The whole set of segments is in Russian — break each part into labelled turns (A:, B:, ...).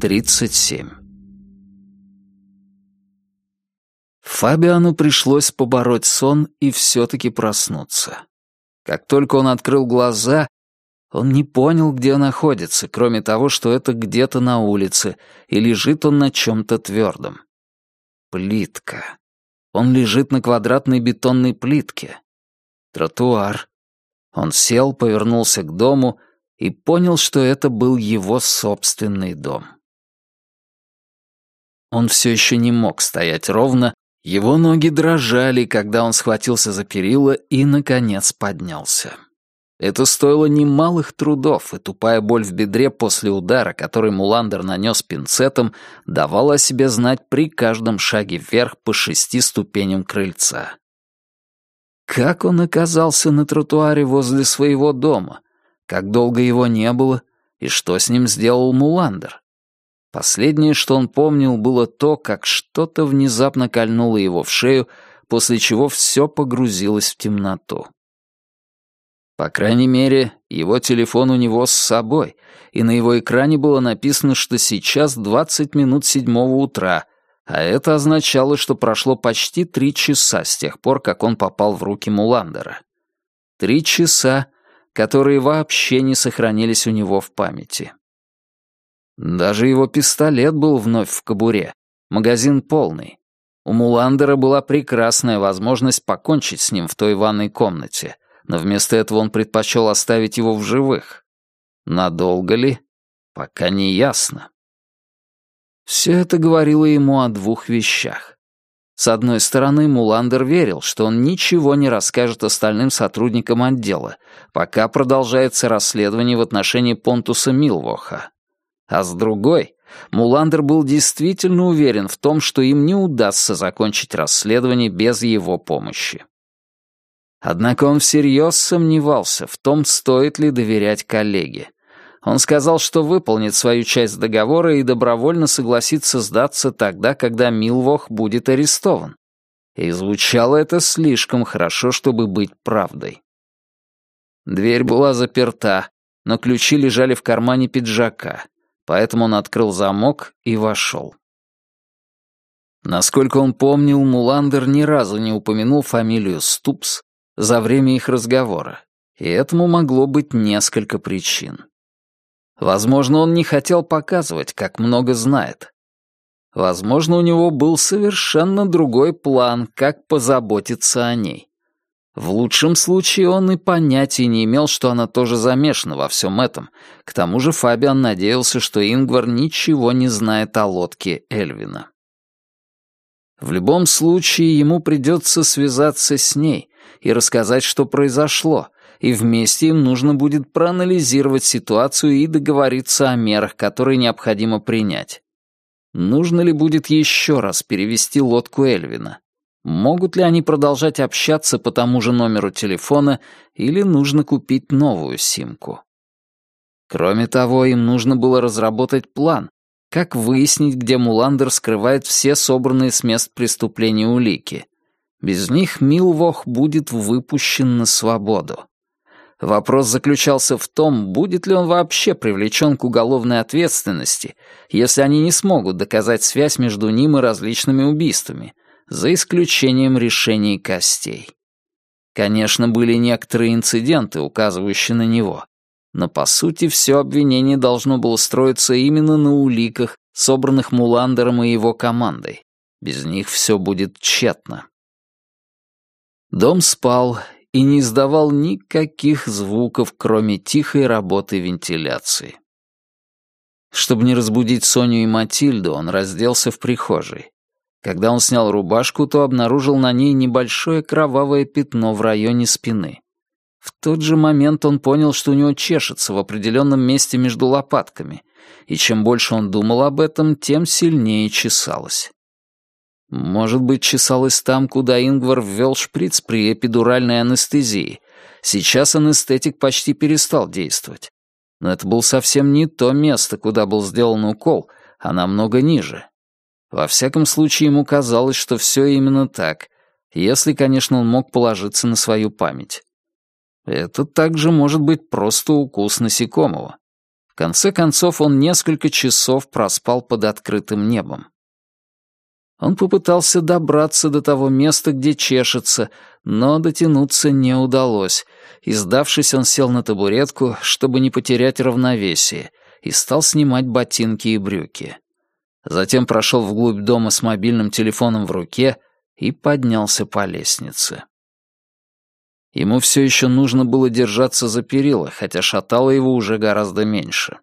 A: 37 Фабиану пришлось побороть сон и все-таки проснуться. Как только он открыл глаза, он не понял, где находится, кроме того, что это где-то на улице, и лежит он на чем-то твердом. Плитка. Он лежит на квадратной бетонной плитке. Тротуар. Он сел, повернулся к дому и понял, что это был его собственный дом. Он все еще не мог стоять ровно, его ноги дрожали, когда он схватился за перила и, наконец, поднялся. Это стоило немалых трудов, и тупая боль в бедре после удара, который Муландер нанес пинцетом, давала о себе знать при каждом шаге вверх по шести ступеням крыльца. Как он оказался на тротуаре возле своего дома? Как долго его не было? И что с ним сделал Муландер? Последнее, что он помнил, было то, как что-то внезапно кольнуло его в шею, после чего все погрузилось в темноту. По крайней мере, его телефон у него с собой, и на его экране было написано, что сейчас 20 минут седьмого утра, а это означало, что прошло почти три часа с тех пор, как он попал в руки Муландера. Три часа, которые вообще не сохранились у него в памяти. Даже его пистолет был вновь в кобуре. Магазин полный. У Муландера была прекрасная возможность покончить с ним в той ванной комнате, но вместо этого он предпочел оставить его в живых. Надолго ли? Пока не ясно. Все это говорило ему о двух вещах. С одной стороны, Муландер верил, что он ничего не расскажет остальным сотрудникам отдела, пока продолжается расследование в отношении Понтуса Милвоха. А с другой, Муландер был действительно уверен в том, что им не удастся закончить расследование без его помощи. Однако он всерьез сомневался в том, стоит ли доверять коллеге. Он сказал, что выполнит свою часть договора и добровольно согласится сдаться тогда, когда Милвох будет арестован. И звучало это слишком хорошо, чтобы быть правдой. Дверь была заперта, но ключи лежали в кармане пиджака, поэтому он открыл замок и вошел. Насколько он помнил, Муландер ни разу не упомянул фамилию Ступс за время их разговора, и этому могло быть несколько причин. Возможно, он не хотел показывать, как много знает. Возможно, у него был совершенно другой план, как позаботиться о ней. В лучшем случае он и понятия не имел, что она тоже замешана во всем этом. К тому же Фабиан надеялся, что Ингвар ничего не знает о лодке Эльвина. В любом случае ему придется связаться с ней и рассказать, что произошло, и вместе им нужно будет проанализировать ситуацию и договориться о мерах, которые необходимо принять. Нужно ли будет еще раз перевести лодку Эльвина? Могут ли они продолжать общаться по тому же номеру телефона или нужно купить новую симку? Кроме того, им нужно было разработать план, как выяснить, где Муландер скрывает все собранные с мест преступления улики. Без них Милвох будет выпущен на свободу. Вопрос заключался в том, будет ли он вообще привлечен к уголовной ответственности, если они не смогут доказать связь между ним и различными убийствами, за исключением решений костей. Конечно, были некоторые инциденты, указывающие на него, но по сути все обвинение должно было строиться именно на уликах, собранных Муландером и его командой. Без них все будет тщетно. Дом спал и не издавал никаких звуков, кроме тихой работы вентиляции. Чтобы не разбудить Соню и Матильду, он разделся в прихожей. Когда он снял рубашку, то обнаружил на ней небольшое кровавое пятно в районе спины. В тот же момент он понял, что у него чешется в определенном месте между лопатками, и чем больше он думал об этом, тем сильнее чесалось. Может быть, чесалось там, куда Ингвар ввел шприц при эпидуральной анестезии. Сейчас анестетик почти перестал действовать. Но это был совсем не то место, куда был сделан укол, а намного ниже. Во всяком случае, ему казалось, что все именно так, если, конечно, он мог положиться на свою память. Это также может быть просто укус насекомого. В конце концов он несколько часов проспал под открытым небом. Он попытался добраться до того места, где чешется, но дотянуться не удалось, и, сдавшись, он сел на табуретку, чтобы не потерять равновесие, и стал снимать ботинки и брюки. Затем прошел вглубь дома с мобильным телефоном в руке и поднялся по лестнице. Ему все еще нужно было держаться за перила, хотя шатало его уже гораздо меньше.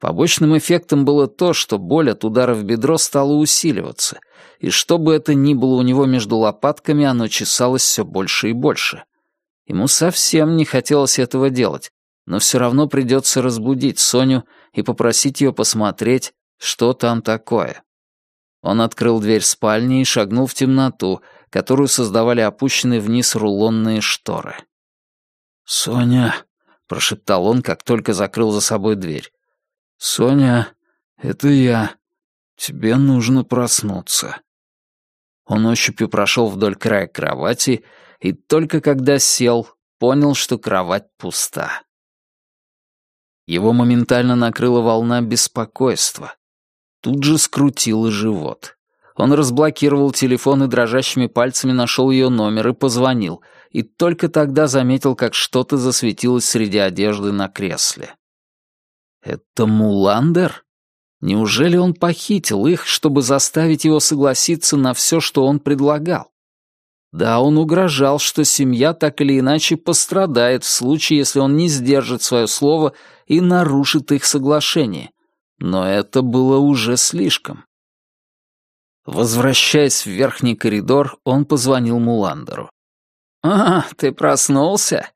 A: Побочным эффектом было то, что боль от удара в бедро стала усиливаться, и что бы это ни было у него между лопатками, оно чесалось все больше и больше. Ему совсем не хотелось этого делать, но все равно придется разбудить Соню и попросить ее посмотреть, что там такое. Он открыл дверь спальни и шагнул в темноту, которую создавали опущенные вниз рулонные шторы. «Соня», — прошептал он, как только закрыл за собой дверь, «Соня, это я. Тебе нужно проснуться». Он ощупью прошел вдоль края кровати и только когда сел, понял, что кровать пуста. Его моментально накрыла волна беспокойства. Тут же скрутило живот. Он разблокировал телефон и дрожащими пальцами нашел ее номер и позвонил, и только тогда заметил, как что-то засветилось среди одежды на кресле. Это Муландер? Неужели он похитил их, чтобы заставить его согласиться на все, что он предлагал? Да, он угрожал, что семья так или иначе пострадает в случае, если он не сдержит свое слово и нарушит их соглашение. Но это было уже слишком. Возвращаясь в верхний коридор, он позвонил Муландеру. «А, ты проснулся?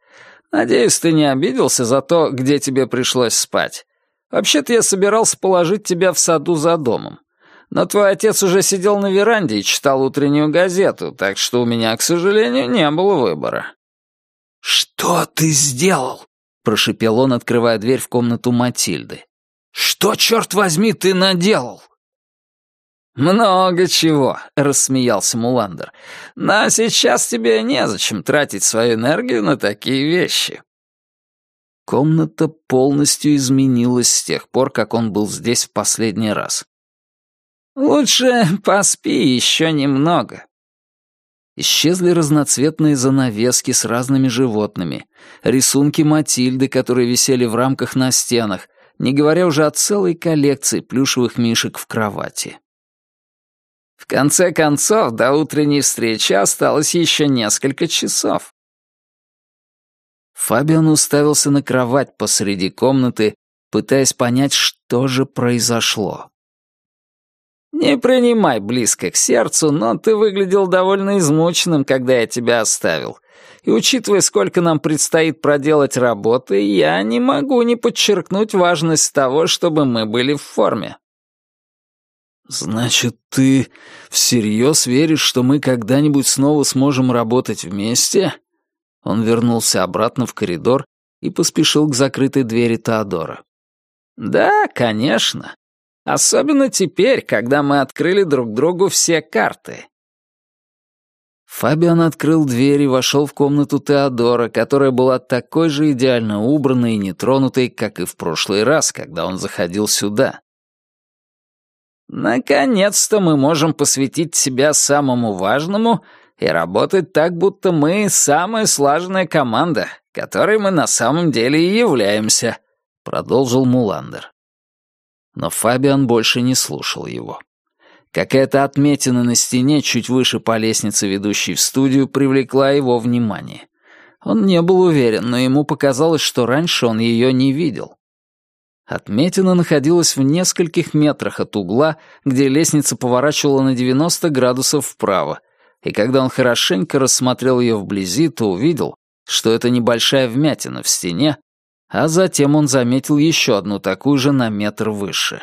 A: Надеюсь, ты не обиделся за то, где тебе пришлось спать. Вообще-то я собирался положить тебя в саду за домом. Но твой отец уже сидел на веранде и читал утреннюю газету, так что у меня, к сожалению, не было выбора».
B: «Что ты сделал?» — прошипел он, открывая дверь в комнату Матильды. «Что, черт возьми, ты наделал?»
A: «Много чего», — рассмеялся Муландер. «Но сейчас тебе незачем тратить свою энергию на такие вещи. Комната полностью изменилась с тех пор, как он был здесь в последний раз. «Лучше поспи еще немного». Исчезли разноцветные занавески с разными животными, рисунки Матильды, которые висели в рамках на стенах, не говоря уже о целой коллекции плюшевых мишек в кровати. В конце концов, до утренней встречи осталось еще несколько часов. Фабиан уставился на кровать посреди комнаты, пытаясь понять, что же произошло. «Не принимай близко к сердцу, но ты выглядел довольно измученным, когда я тебя оставил. И учитывая, сколько нам предстоит проделать работы, я не могу не подчеркнуть важность того, чтобы мы были в форме».
B: «Значит, ты всерьез веришь, что мы когда-нибудь снова сможем работать вместе?» Он вернулся обратно в коридор и поспешил к закрытой двери Теодора.
A: «Да, конечно. Особенно теперь, когда мы открыли друг другу все карты».
B: Фабиан открыл дверь и вошел в комнату Теодора, которая была такой же идеально убранной и нетронутой, как и в прошлый раз, когда он заходил сюда.
A: «Наконец-то мы можем посвятить себя самому важному и работать так, будто мы самая слаженная команда, которой мы на самом деле и являемся», — продолжил Муландер. Но Фабиан больше не слушал его. Какая-то отметина на стене чуть выше по лестнице, ведущей в студию, привлекла его внимание. Он не был уверен, но ему показалось, что раньше он ее не видел. Отметина находилась в нескольких метрах от угла, где лестница поворачивала на 90 градусов вправо, и когда он хорошенько рассмотрел ее вблизи, то увидел, что это небольшая вмятина в стене, а затем он заметил еще одну такую же на метр выше.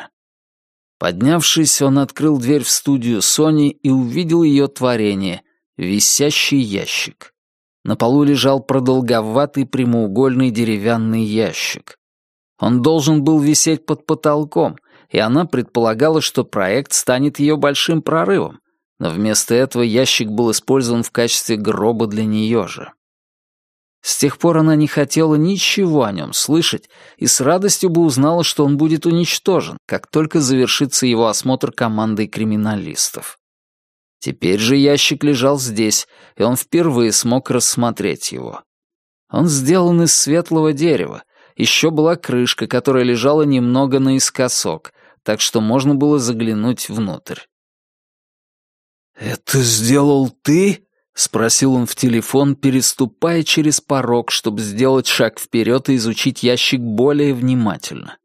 A: Поднявшись, он открыл дверь в студию Сони и увидел ее творение — висящий ящик. На полу лежал продолговатый прямоугольный деревянный ящик. Он должен был висеть под потолком, и она предполагала, что проект станет ее большим прорывом, но вместо этого ящик был использован в качестве гроба для нее же. С тех пор она не хотела ничего о нем слышать и с радостью бы узнала, что он будет уничтожен, как только завершится его осмотр командой криминалистов. Теперь же ящик лежал здесь, и он впервые смог рассмотреть его. Он сделан из светлого дерева, еще была крышка, которая лежала немного наискосок, так что можно было заглянуть внутрь.
B: «Это сделал ты?» — спросил он в телефон, переступая через порог, чтобы сделать шаг вперед и изучить ящик более внимательно.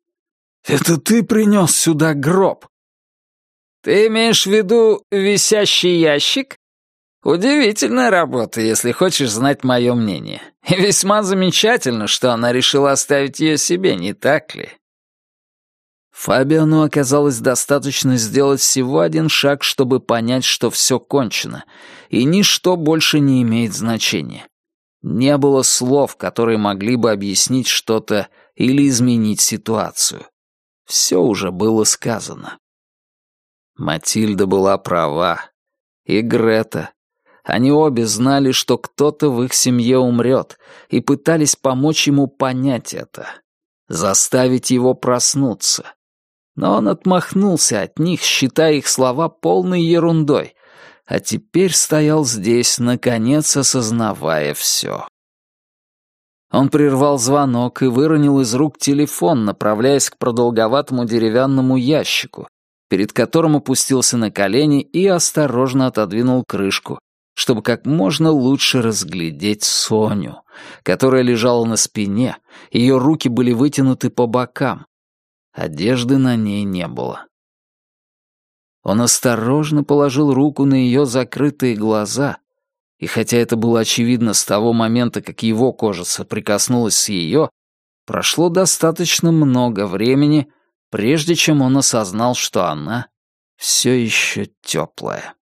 B: «Это ты принес сюда гроб?»
A: «Ты имеешь в виду висящий ящик?» Удивительная работа, если хочешь знать мое мнение. И весьма замечательно, что она решила оставить ее себе, не так ли? Фабиану оказалось достаточно сделать всего один шаг, чтобы понять, что все кончено, и ничто больше не имеет значения. Не было слов, которые могли бы объяснить что-то или изменить ситуацию. Все уже было сказано. Матильда была права. И Грета, они обе знали, что кто-то в их семье умрет, и пытались помочь ему понять это, заставить его проснуться. Но он отмахнулся от них, считая их слова полной ерундой, а теперь стоял здесь, наконец осознавая все. Он прервал звонок и выронил из рук телефон, направляясь к продолговатому деревянному ящику, перед которым опустился на колени и осторожно отодвинул крышку, чтобы как можно лучше разглядеть Соню, которая лежала на спине, ее руки были вытянуты по бокам. Одежды на ней не было. Он осторожно положил руку на ее закрытые глаза, и хотя это было очевидно с того момента, как его кожа соприкоснулась с ее, прошло достаточно много времени, прежде чем он осознал, что она все еще теплая.